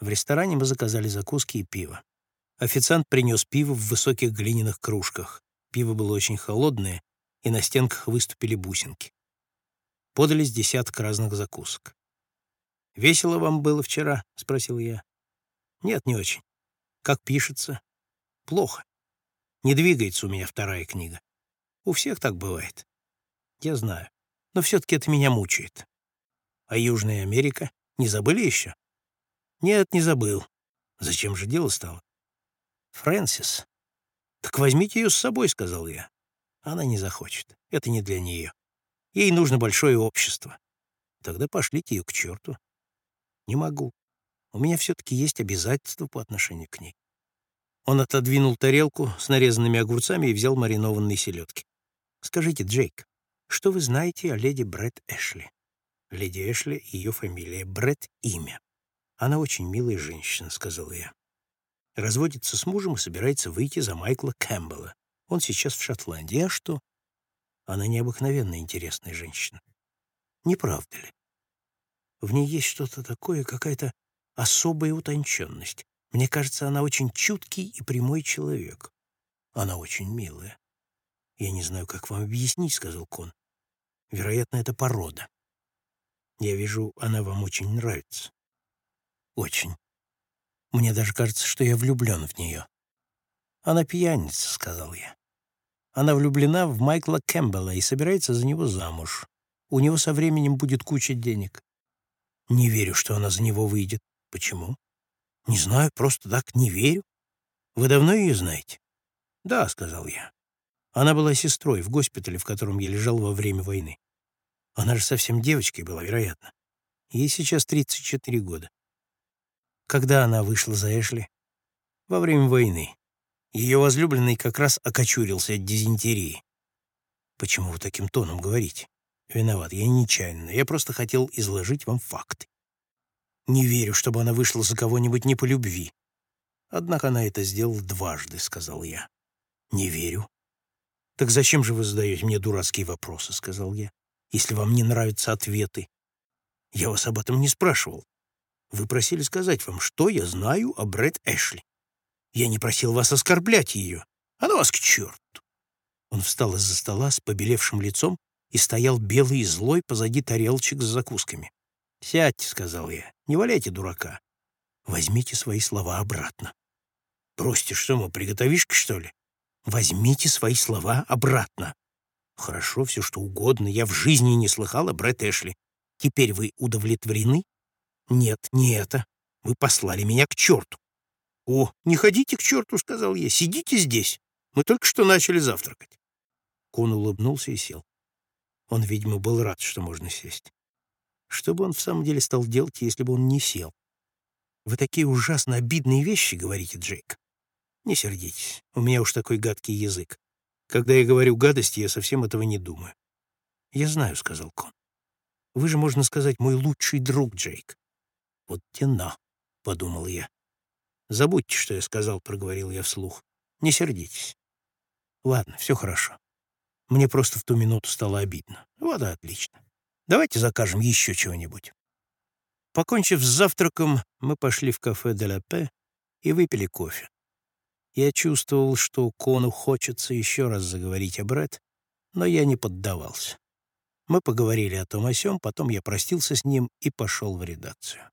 В ресторане мы заказали закуски и пиво. Официант принес пиво в высоких глиняных кружках. Пиво было очень холодное, и на стенках выступили бусинки. Подались десяток разных закусок. «Весело вам было вчера?» — спросил я. «Нет, не очень. Как пишется?» «Плохо. Не двигается у меня вторая книга. У всех так бывает. Я знаю. Но все-таки это меня мучает. А Южная Америка? Не забыли еще?» «Нет, не забыл. Зачем же дело стало?» «Фрэнсис. Так возьмите ее с собой», — сказал я. Она не захочет. Это не для нее. Ей нужно большое общество. Тогда пошлите ее к черту. Не могу. У меня все-таки есть обязательства по отношению к ней. Он отодвинул тарелку с нарезанными огурцами и взял маринованные селедки. «Скажите, Джейк, что вы знаете о леди Брэд Эшли?» Леди Эшли — ее фамилия, Брэд — имя. «Она очень милая женщина», — сказал я. Разводится с мужем и собирается выйти за Майкла Кэмпбелла. Он сейчас в Шотландии. А что? Она необыкновенно интересная женщина. Не правда ли? В ней есть что-то такое, какая-то особая утонченность. Мне кажется, она очень чуткий и прямой человек. Она очень милая. Я не знаю, как вам объяснить, — сказал Кон. Вероятно, это порода. Я вижу, она вам очень нравится. Очень. Мне даже кажется, что я влюблен в нее. Она пьяница, — сказал я. Она влюблена в Майкла Кэмпбелла и собирается за него замуж. У него со временем будет куча денег. Не верю, что она за него выйдет. Почему? Не знаю, просто так не верю. Вы давно ее знаете? Да, сказал я. Она была сестрой в госпитале, в котором я лежал во время войны. Она же совсем девочкой была, вероятно. Ей сейчас 34 года. Когда она вышла за Эшли? Во время войны. Ее возлюбленный как раз окочурился от дизентерии. Почему вы таким тоном говорите? Виноват, я нечаянно. Я просто хотел изложить вам факты. Не верю, чтобы она вышла за кого-нибудь не по любви. Однако она это сделала дважды, сказал я. Не верю. Так зачем же вы задаете мне дурацкие вопросы, сказал я, если вам не нравятся ответы? Я вас об этом не спрашивал. Вы просили сказать вам, что я знаю о Брэд Эшли. Я не просил вас оскорблять ее. Она вас к черту. Он встал из-за стола с побелевшим лицом и стоял белый и злой позади тарелочек с закусками. «Сядьте», — сказал я, — «не валяйте дурака. Возьмите свои слова обратно». «Бросьте, что мы, приготовишки, что ли?» «Возьмите свои слова обратно». «Хорошо, все что угодно. Я в жизни не слыхала Брэд Эшли. Теперь вы удовлетворены?» «Нет, не это. Вы послали меня к черту». «О, не ходите к черту», — сказал я. «Сидите здесь. Мы только что начали завтракать». Кон улыбнулся и сел. Он, видимо, был рад, что можно сесть. Что бы он в самом деле стал делать, если бы он не сел? Вы такие ужасно обидные вещи говорите, Джейк. Не сердитесь, у меня уж такой гадкий язык. Когда я говорю гадости, я совсем этого не думаю. Я знаю, — сказал Кон. Вы же, можно сказать, мой лучший друг, Джейк. Вот тена, — подумал я. Забудьте, что я сказал, — проговорил я вслух. Не сердитесь. Ладно, все хорошо. Мне просто в ту минуту стало обидно. Вот и отлично. Давайте закажем еще чего-нибудь. Покончив с завтраком, мы пошли в кафе «Де ла Пе» и выпили кофе. Я чувствовал, что Кону хочется еще раз заговорить о Брэд, но я не поддавался. Мы поговорили о том о сём, потом я простился с ним и пошел в редакцию.